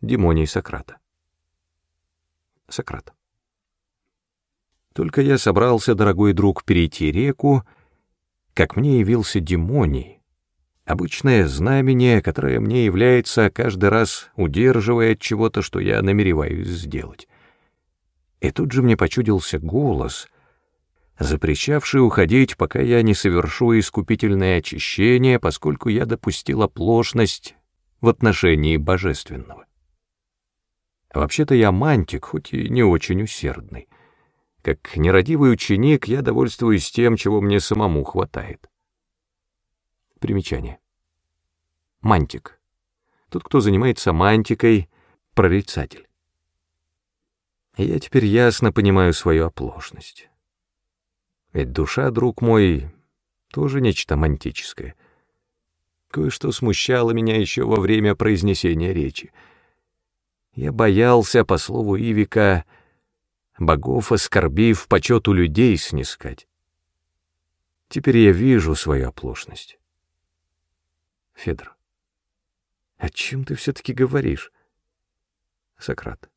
Демоний Сократа. Сократ. Только я собрался, дорогой друг, перейти реку, как мне явился Демоний, обычное знамение, которое мне является каждый раз, удерживая от чего-то, что я намереваюсь сделать. И тут же мне почудился голос, запрещавший уходить, пока я не совершу искупительное очищение, поскольку я допустил оплошность в отношении божественного. Вообще-то я мантик, хоть и не очень усердный. Как нерадивый ученик я довольствуюсь тем, чего мне самому хватает. Примечание. Мантик. Тот, кто занимается мантикой, прорицатель. Я теперь ясно понимаю свою оплошность. Ведь душа, друг мой, тоже нечто мантическое. Кое-что смущало меня еще во время произнесения речи — я боялся, по слову Ивика, богов оскорбив, почету людей снискать. Теперь я вижу свою оплошность. Федор, о чем ты все-таки говоришь? Сократ.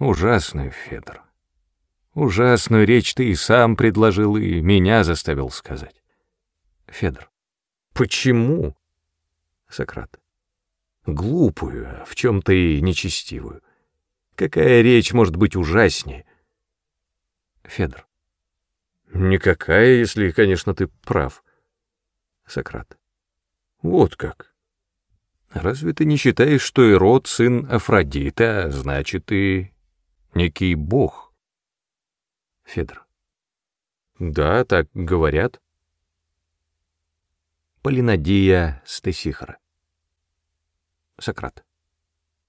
Ужасную, Федор. Ужасную речь ты и сам предложил, и меня заставил сказать. Федор. Почему? Сократ глупую, в чем-то и нечестивую. Какая речь может быть ужаснее? Федор. Никакая, если, конечно, ты прав. Сократ. Вот как. Разве ты не считаешь, что Ирод — сын Афродита, значит, и некий бог? Федор. Да, так говорят. Полинадия Стесихора. Сократ.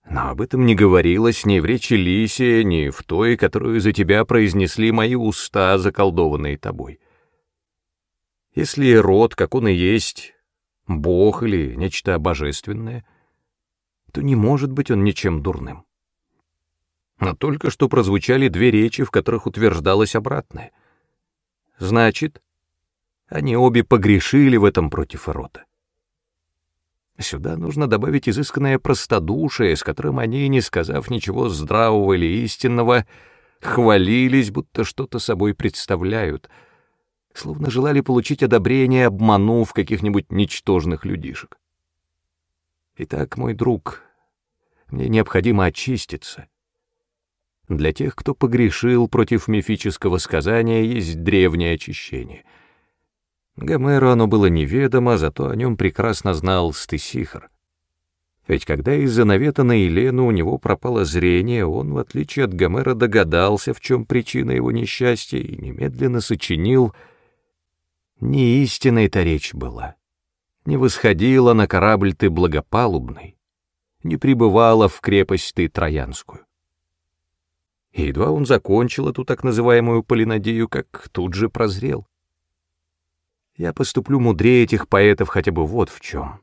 Но об этом не говорилось ни в речи Лисия, ни в той, которую за тебя произнесли мои уста, заколдованные тобой. Если род, как он и есть, бог или нечто божественное, то не может быть он ничем дурным. Но только что прозвучали две речи, в которых утверждалось обратное. Значит, они обе погрешили в этом против рода. Сюда нужно добавить изысканное простодушие, с которым они, не сказав ничего здравого или истинного, хвалились, будто что-то собой представляют, словно желали получить одобрение, обманув каких-нибудь ничтожных людишек. Итак, мой друг, мне необходимо очиститься. Для тех, кто погрешил против мифического сказания, есть древнее очищение — Гомеру оно было неведомо, зато о нем прекрасно знал Стесихар. Ведь когда из-за навета на Елену у него пропало зрение, он, в отличие от Гомера, догадался, в чем причина его несчастья, и немедленно сочинил «Не истинной-то речь была, не восходила на корабль ты благопалубный, не пребывала в крепость ты Троянскую». И едва он закончил эту так называемую полинодею, как тут же прозрел — я поступлю мудрее этих поэтов хотя бы вот в чем.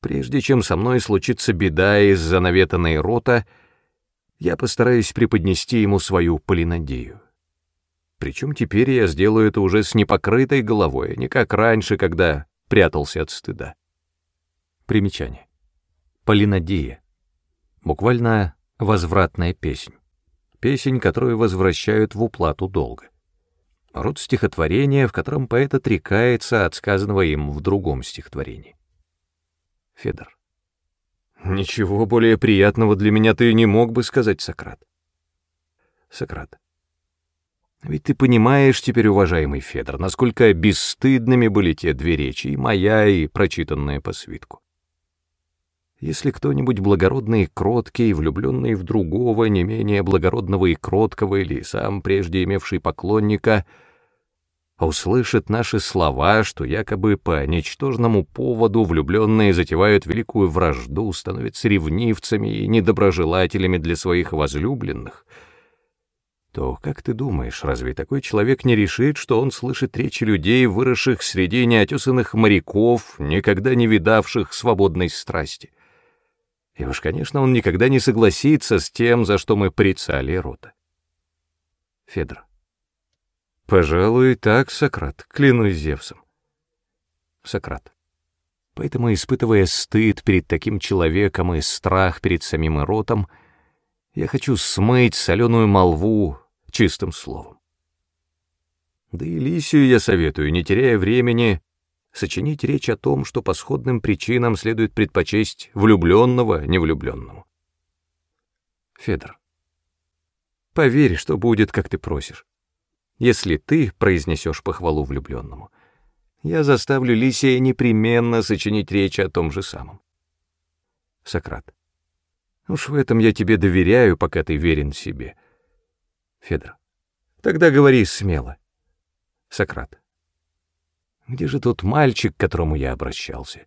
Прежде чем со мной случится беда из-за наветанной рота, я постараюсь преподнести ему свою полинодию. Причем теперь я сделаю это уже с непокрытой головой, не как раньше, когда прятался от стыда. Примечание. Полинодия Буквально возвратная песнь. Песнь, которую возвращают в уплату долга род стихотворения, в котором поэт отрекается от сказанного им в другом стихотворении. Федор. Ничего более приятного для меня ты не мог бы сказать, Сократ. Сократ. Ведь ты понимаешь теперь, уважаемый Федор, насколько бесстыдными были те две речи, и моя, и прочитанная по свитку. Если кто-нибудь благородный и кроткий, влюбленный в другого, не менее благородного и кроткого, или сам прежде имевший поклонника, услышит наши слова, что якобы по ничтожному поводу влюбленные затевают великую вражду, становятся ревнивцами и недоброжелателями для своих возлюбленных, то, как ты думаешь, разве такой человек не решит, что он слышит речи людей, выросших среди неотесанных моряков, никогда не видавших свободной страсти? И уж, конечно, он никогда не согласится с тем, за что мы прицали Рота. Федор. Пожалуй, так, Сократ, клянусь Зевсом. Сократ. Поэтому, испытывая стыд перед таким человеком и страх перед самим Эротом, я хочу смыть соленую молву чистым словом. Да и Лисию я советую, не теряя времени, сочинить речь о том, что по сходным причинам следует предпочесть влюбленного невлюбленному. Федор. Поверь, что будет, как ты просишь если ты произнесешь похвалу влюбленному. Я заставлю Лисия непременно сочинить речь о том же самом. Сократ. Уж в этом я тебе доверяю, пока ты верен себе. Федор. Тогда говори смело. Сократ. Где же тот мальчик, к которому я обращался?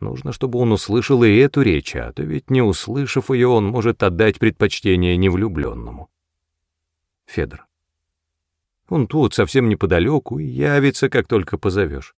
Нужно, чтобы он услышал и эту речь, а то ведь не услышав ее, он может отдать предпочтение невлюбленному. Федор. Он тут, совсем неподалеку, и явится, как только позовешь.